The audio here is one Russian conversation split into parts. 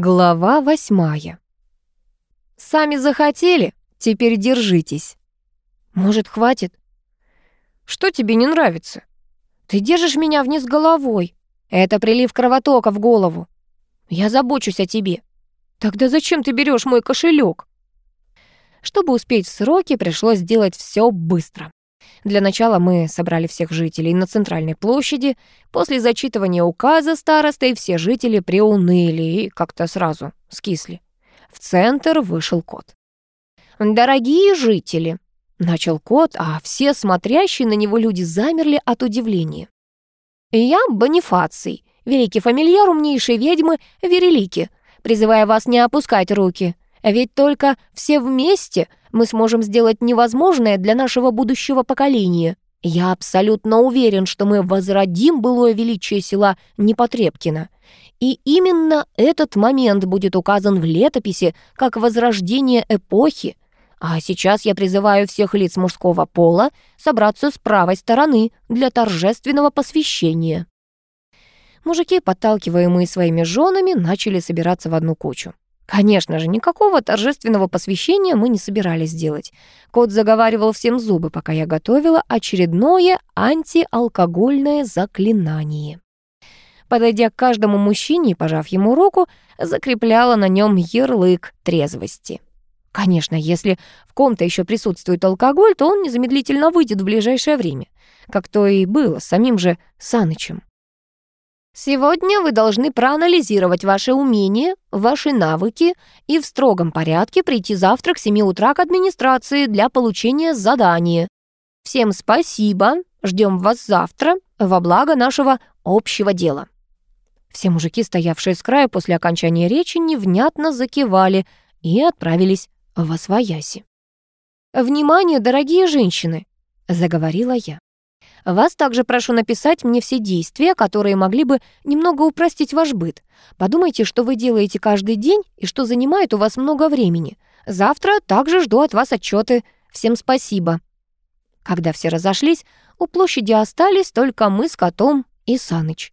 Глава восьмая. «Сами захотели, теперь держитесь». «Может, хватит?» «Что тебе не нравится?» «Ты держишь меня вниз головой. Это прилив кровотока в голову. Я забочусь о тебе». «Тогда зачем ты берешь мой кошелек? Чтобы успеть в сроки, пришлось сделать все быстро. Для начала мы собрали всех жителей на центральной площади. После зачитывания указа старостой все жители приуныли и как-то сразу скисли. В центр вышел кот. «Дорогие жители», — начал кот, а все смотрящие на него люди замерли от удивления. «Я Бонифаций, великий фамильяр умнейшей ведьмы Верелики, призывая вас не опускать руки. Ведь только все вместе мы сможем сделать невозможное для нашего будущего поколения. Я абсолютно уверен, что мы возродим былое величие села Непотребкино. И именно этот момент будет указан в летописи как возрождение эпохи. А сейчас я призываю всех лиц мужского пола собраться с правой стороны для торжественного посвящения. Мужики, подталкиваемые своими женами, начали собираться в одну кучу. Конечно же, никакого торжественного посвящения мы не собирались делать. Кот заговаривал всем зубы, пока я готовила очередное антиалкогольное заклинание. Подойдя к каждому мужчине и пожав ему руку, закрепляла на нем ярлык трезвости. Конечно, если в ком-то еще присутствует алкоголь, то он незамедлительно выйдет в ближайшее время, как то и было с самим же Санычем. Сегодня вы должны проанализировать ваши умения, ваши навыки и в строгом порядке прийти завтра к 7 утра к администрации для получения задания. Всем спасибо, ждем вас завтра во благо нашего общего дела». Все мужики, стоявшие с края после окончания речи, невнятно закивали и отправились в Освояси. «Внимание, дорогие женщины!» — заговорила я. Вас также прошу написать мне все действия, которые могли бы немного упростить ваш быт. Подумайте, что вы делаете каждый день и что занимает у вас много времени. Завтра также жду от вас отчеты. Всем спасибо». Когда все разошлись, у площади остались только мы с котом и Саныч.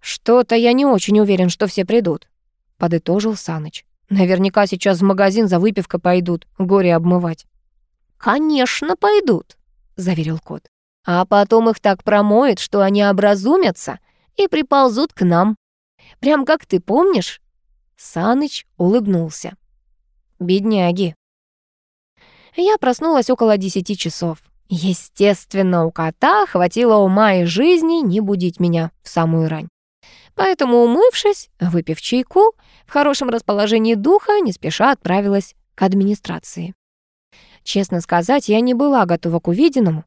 «Что-то я не очень уверен, что все придут», — подытожил Саныч. «Наверняка сейчас в магазин за выпивкой пойдут, горе обмывать». «Конечно, пойдут», — заверил кот. А потом их так промоет, что они образумятся и приползут к нам. Прям как ты помнишь?» Саныч улыбнулся. «Бедняги». Я проснулась около десяти часов. Естественно, у кота хватило ума и жизни не будить меня в самую рань. Поэтому, умывшись, выпив чайку, в хорошем расположении духа не спеша отправилась к администрации. Честно сказать, я не была готова к увиденному.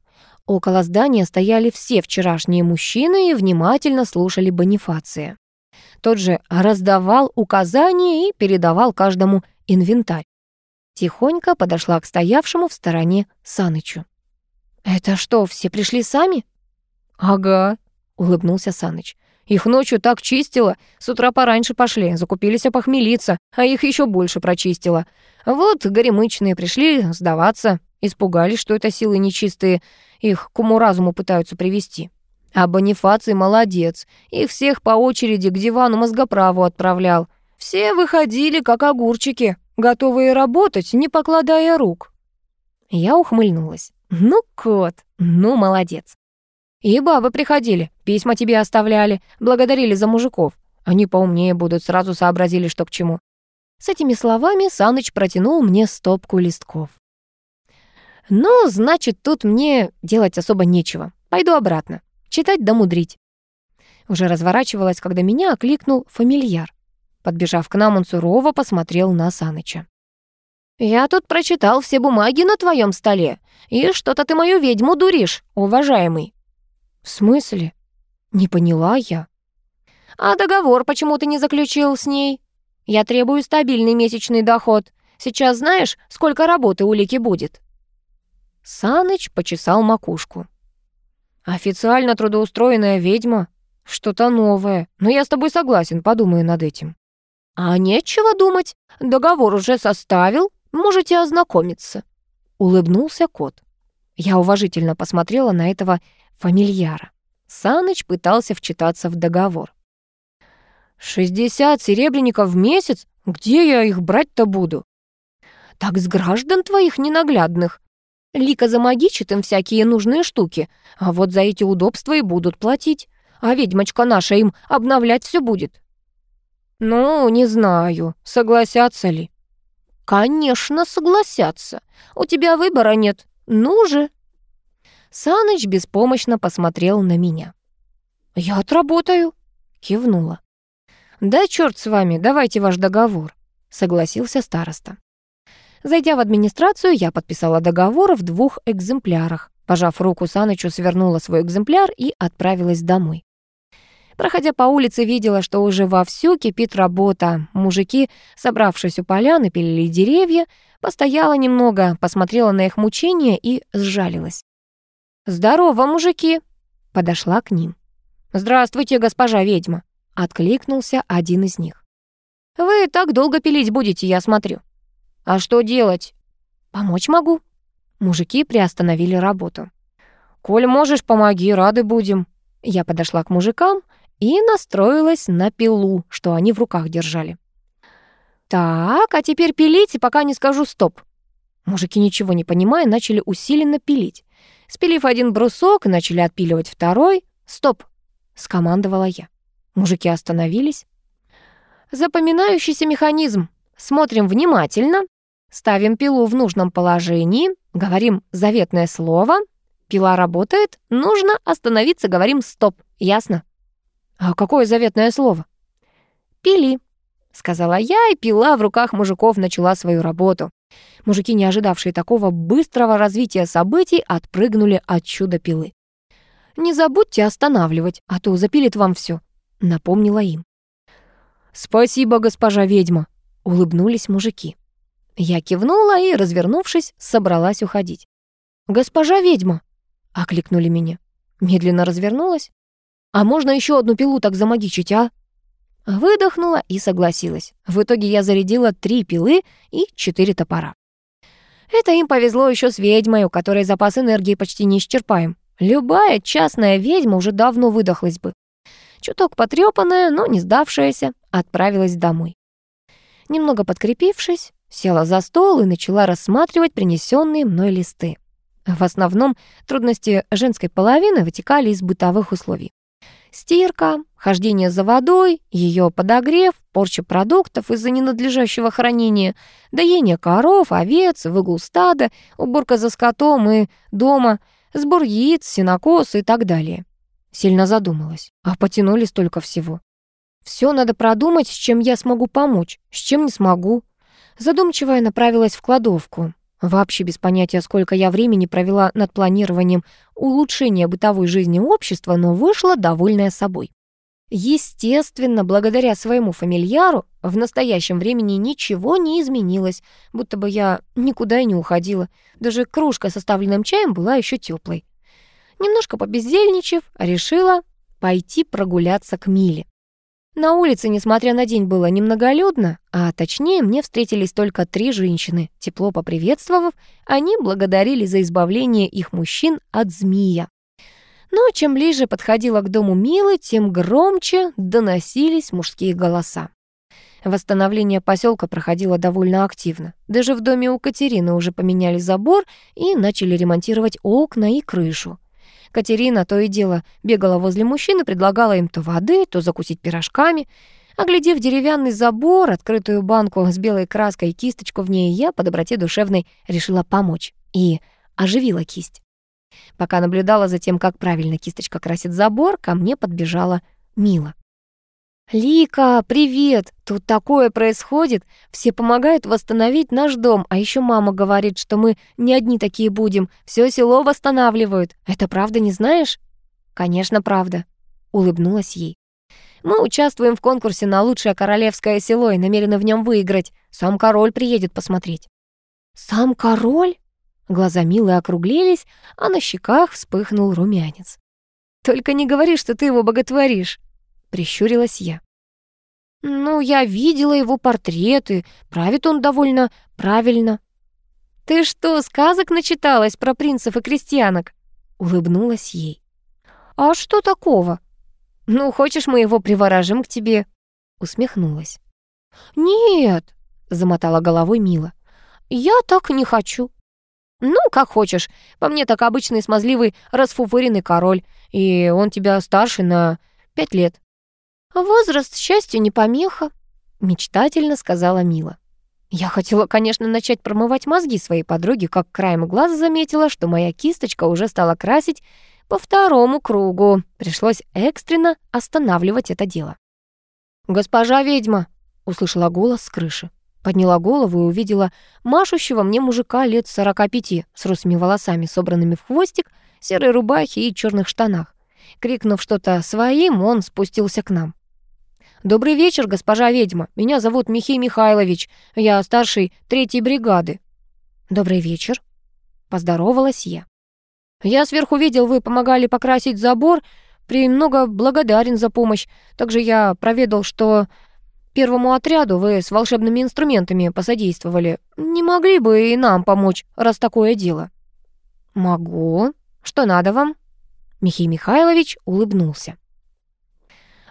Около здания стояли все вчерашние мужчины и внимательно слушали Бонифация. Тот же раздавал указания и передавал каждому инвентарь. Тихонько подошла к стоявшему в стороне Санычу. «Это что, все пришли сами?» «Ага», — улыбнулся Саныч. «Их ночью так чистило, с утра пораньше пошли, закупились опохмелиться, а их еще больше прочистило. Вот горемычные пришли сдаваться, испугались, что это силы нечистые, их к уму-разуму пытаются привести. А Бонифаций молодец. Их всех по очереди к дивану мозгоправу отправлял. Все выходили, как огурчики, готовые работать, не покладая рук. Я ухмыльнулась. Ну, кот, ну, молодец. И бабы приходили, письма тебе оставляли, благодарили за мужиков. Они поумнее будут, сразу сообразили, что к чему. С этими словами Саныч протянул мне стопку листков. Ну, значит, тут мне делать особо нечего. Пойду обратно. Читать да мудрить. Уже разворачивалась, когда меня окликнул фамильяр. Подбежав к нам, он сурово посмотрел на Саныча. «Я тут прочитал все бумаги на твоем столе, и что-то ты мою ведьму дуришь, уважаемый». «В смысле?» «Не поняла я». «А договор почему ты не заключил с ней? Я требую стабильный месячный доход. Сейчас знаешь, сколько работы у Лики будет?» Саныч почесал макушку. «Официально трудоустроенная ведьма? Что-то новое. Но я с тобой согласен, подумаю над этим». «А нечего думать. Договор уже составил. Можете ознакомиться». Улыбнулся кот. Я уважительно посмотрела на этого фамильяра. Саныч пытался вчитаться в договор. «Шестьдесят серебряников в месяц? Где я их брать-то буду?» «Так с граждан твоих ненаглядных. Лика замагичит им всякие нужные штуки, а вот за эти удобства и будут платить. А ведьмочка наша им обновлять все будет». «Ну, не знаю, согласятся ли». «Конечно, согласятся. У тебя выбора нет. Ну же!» Саныч беспомощно посмотрел на меня. «Я отработаю», — кивнула. «Да черт с вами, давайте ваш договор», — согласился староста. Зайдя в администрацию, я подписала договор в двух экземплярах. Пожав руку Санычу, свернула свой экземпляр и отправилась домой. Проходя по улице, видела, что уже вовсю кипит работа. Мужики, собравшись у поляны, пилили деревья, постояла немного, посмотрела на их мучения и сжалилась. «Здорово, мужики!» Подошла к ним. «Здравствуйте, госпожа ведьма!» Откликнулся один из них. «Вы так долго пилить будете, я смотрю». «А что делать?» «Помочь могу». Мужики приостановили работу. «Коль можешь, помоги, рады будем». Я подошла к мужикам и настроилась на пилу, что они в руках держали. «Так, а теперь пилите, пока не скажу стоп». Мужики, ничего не понимая, начали усиленно пилить. Спилив один брусок, начали отпиливать второй. «Стоп!» — скомандовала я. Мужики остановились. Запоминающийся механизм. Смотрим внимательно. Ставим пилу в нужном положении. Говорим заветное слово. Пила работает. Нужно остановиться, говорим «стоп». Ясно? «А какое заветное слово?» «Пили», — сказала я, и пила в руках мужиков начала свою работу. Мужики, не ожидавшие такого быстрого развития событий, отпрыгнули от чуда пилы. «Не забудьте останавливать, а то запилит вам все, напомнила им. «Спасибо, госпожа ведьма», — улыбнулись мужики. Я кивнула и, развернувшись, собралась уходить. «Госпожа ведьма!» — окликнули меня. Медленно развернулась. А можно еще одну пилу так замагичить, а? Выдохнула и согласилась. В итоге я зарядила три пилы и четыре топора. Это им повезло еще с ведьмой, у которой запас энергии почти не исчерпаем. Любая частная ведьма уже давно выдохлась бы. Чуток потрепанная, но не сдавшаяся, отправилась домой. Немного подкрепившись, села за стол и начала рассматривать принесенные мной листы. В основном трудности женской половины вытекали из бытовых условий. Стирка, хождение за водой, ее подогрев, порча продуктов из-за ненадлежащего хранения, доение коров, овец, выгул стада, уборка за скотом и дома, сбор яиц, сенокос и так далее. Сильно задумалась, а потянули столько всего. Все надо продумать, с чем я смогу помочь, с чем не смогу. Задумчивая направилась в кладовку. Вообще без понятия, сколько я времени провела над планированием улучшения бытовой жизни общества, но вышла довольная собой. Естественно, благодаря своему фамильяру в настоящем времени ничего не изменилось, будто бы я никуда и не уходила. Даже кружка с оставленным чаем была еще теплой. Немножко побездельничав, решила пойти прогуляться к Миле. На улице, несмотря на день, было немноголюдно, а точнее мне встретились только три женщины. Тепло поприветствовав, они благодарили за избавление их мужчин от змея. Но чем ближе подходила к дому Милы, тем громче доносились мужские голоса. Восстановление поселка проходило довольно активно. Даже в доме у Катерины уже поменяли забор и начали ремонтировать окна и крышу. Катерина то и дело бегала возле мужчин и предлагала им то воды, то закусить пирожками. Оглядев деревянный забор, открытую банку с белой краской и кисточку в ней, я по доброте душевной решила помочь и оживила кисть. Пока наблюдала за тем, как правильно кисточка красит забор, ко мне подбежала Мила. «Лика, привет! Тут такое происходит. Все помогают восстановить наш дом, а еще мама говорит, что мы не одни такие будем. Все село восстанавливают. Это правда, не знаешь?» «Конечно, правда», — улыбнулась ей. «Мы участвуем в конкурсе на лучшее королевское село и намерены в нем выиграть. Сам король приедет посмотреть». «Сам король?» Глаза Милы округлились, а на щеках вспыхнул румянец. «Только не говори, что ты его боготворишь», — прищурилась я. «Ну, я видела его портреты, правит он довольно правильно». «Ты что, сказок начиталась про принцев и крестьянок?» — улыбнулась ей. «А что такого?» «Ну, хочешь, мы его приворожим к тебе?» усмехнулась. «Нет», — замотала головой Мила, — «я так не хочу». «Ну, как хочешь. По мне так обычный смазливый расфуфыренный король, и он тебя старше на пять лет». «Возраст счастью не помеха», — мечтательно сказала Мила. Я хотела, конечно, начать промывать мозги своей подруге, как краем глаза заметила, что моя кисточка уже стала красить по второму кругу. Пришлось экстренно останавливать это дело. «Госпожа ведьма!» — услышала голос с крыши. Подняла голову и увидела машущего мне мужика лет сорока пяти с русыми волосами, собранными в хвостик, серой рубахе и черных штанах. Крикнув что-то своим, он спустился к нам. «Добрый вечер, госпожа ведьма. Меня зовут Михей Михайлович. Я старший третьей бригады». «Добрый вечер», — поздоровалась я. «Я сверху видел, вы помогали покрасить забор. Премного благодарен за помощь. Также я проведал, что первому отряду вы с волшебными инструментами посодействовали. Не могли бы и нам помочь, раз такое дело?» «Могу. Что надо вам?» Михей Михайлович улыбнулся.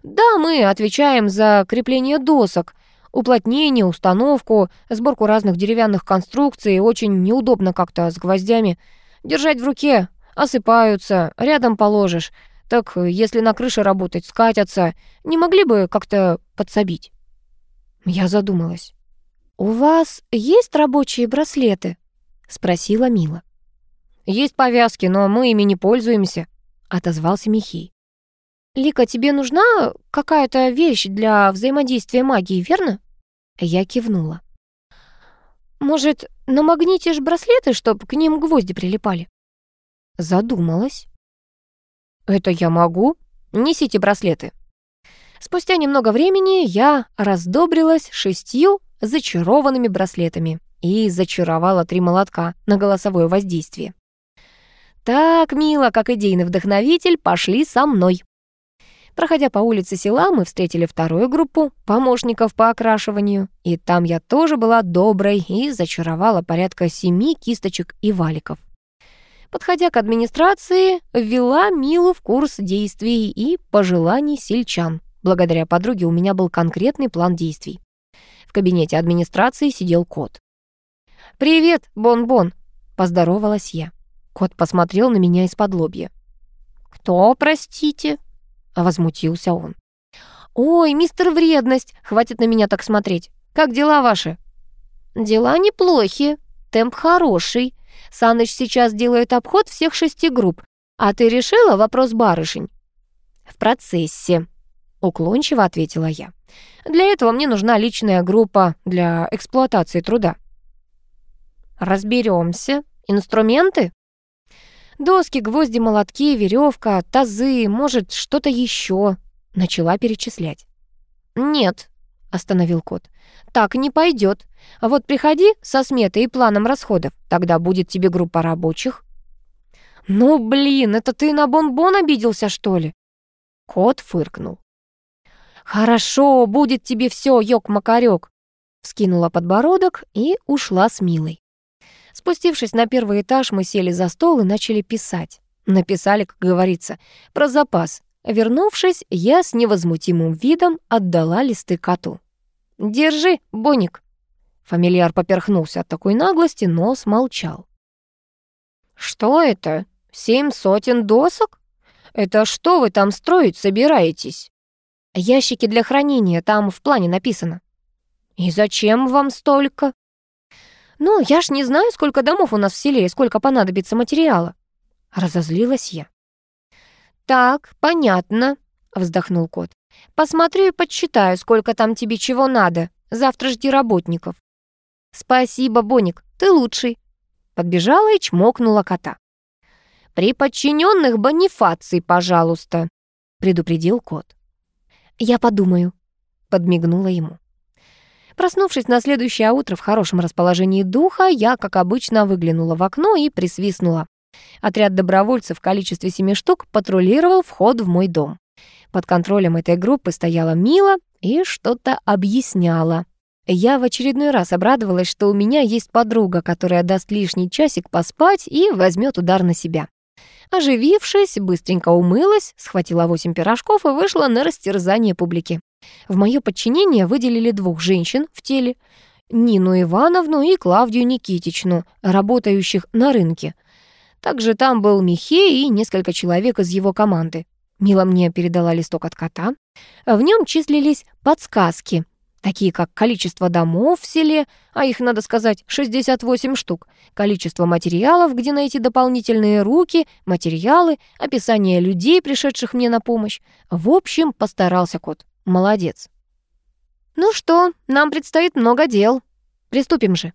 Да, мы отвечаем за крепление досок, уплотнение, установку, сборку разных деревянных конструкций. Очень неудобно как-то с гвоздями. Держать в руке осыпаются, рядом положишь. Так если на крыше работать, скатятся. Не могли бы как-то подсобить?» Я задумалась. «У вас есть рабочие браслеты?» — спросила Мила. «Есть повязки, но мы ими не пользуемся», — отозвался Михей. «Лика, тебе нужна какая-то вещь для взаимодействия магии, верно?» Я кивнула. «Может, намагнитишь браслеты, чтобы к ним гвозди прилипали?» Задумалась. «Это я могу. Несите браслеты». Спустя немного времени я раздобрилась шестью зачарованными браслетами и зачаровала три молотка на голосовое воздействие. «Так, мило, как идейный вдохновитель, пошли со мной». Проходя по улице села, мы встретили вторую группу помощников по окрашиванию, и там я тоже была доброй и зачаровала порядка семи кисточек и валиков. Подходя к администрации, ввела Милу в курс действий и пожеланий сельчан. Благодаря подруге у меня был конкретный план действий. В кабинете администрации сидел кот. «Привет, Бон-Бон!» — поздоровалась я. Кот посмотрел на меня из-под лобья. «Кто, простите?» Возмутился он. «Ой, мистер Вредность, хватит на меня так смотреть. Как дела ваши?» «Дела неплохи, темп хороший. Саныч сейчас делает обход всех шести групп. А ты решила вопрос барышень?» «В процессе», — уклончиво ответила я. «Для этого мне нужна личная группа для эксплуатации труда». Разберемся. Инструменты?» Доски, гвозди, молотки, веревка, тазы, может, что-то еще. Начала перечислять. «Нет», — остановил кот, — «так не пойдет. А вот приходи со сметой и планом расходов, тогда будет тебе группа рабочих». «Ну, блин, это ты на бонбон обиделся, что ли?» Кот фыркнул. «Хорошо, будет тебе все, ёк-макарёк», — вскинула подбородок и ушла с Милой. Спустившись на первый этаж, мы сели за стол и начали писать. Написали, как говорится, про запас. Вернувшись, я с невозмутимым видом отдала листы коту. «Держи, Боник». Фамильяр поперхнулся от такой наглости, но смолчал. «Что это? Семь сотен досок? Это что вы там строить собираетесь?» «Ящики для хранения, там в плане написано». «И зачем вам столько?» «Ну, я ж не знаю, сколько домов у нас в селе и сколько понадобится материала». Разозлилась я. «Так, понятно», — вздохнул кот. «Посмотрю и подсчитаю, сколько там тебе чего надо. Завтра жди работников». «Спасибо, Боник, ты лучший», — подбежала и чмокнула кота. «При подчиненных бонифаций, пожалуйста», — предупредил кот. «Я подумаю», — подмигнула ему. Проснувшись на следующее утро в хорошем расположении духа, я, как обычно, выглянула в окно и присвистнула. Отряд добровольцев в количестве семи штук патрулировал вход в мой дом. Под контролем этой группы стояла Мила и что-то объясняла. Я в очередной раз обрадовалась, что у меня есть подруга, которая даст лишний часик поспать и возьмет удар на себя. Оживившись, быстренько умылась, схватила восемь пирожков и вышла на растерзание публики. В мое подчинение выделили двух женщин в теле, Нину Ивановну и Клавдию Никитичну, работающих на рынке. Также там был Михей и несколько человек из его команды. Мила мне передала листок от кота. В нем числились подсказки, такие как количество домов в селе, а их, надо сказать, 68 штук, количество материалов, где найти дополнительные руки, материалы, описание людей, пришедших мне на помощь. В общем, постарался кот. Молодец. Ну что, нам предстоит много дел. Приступим же.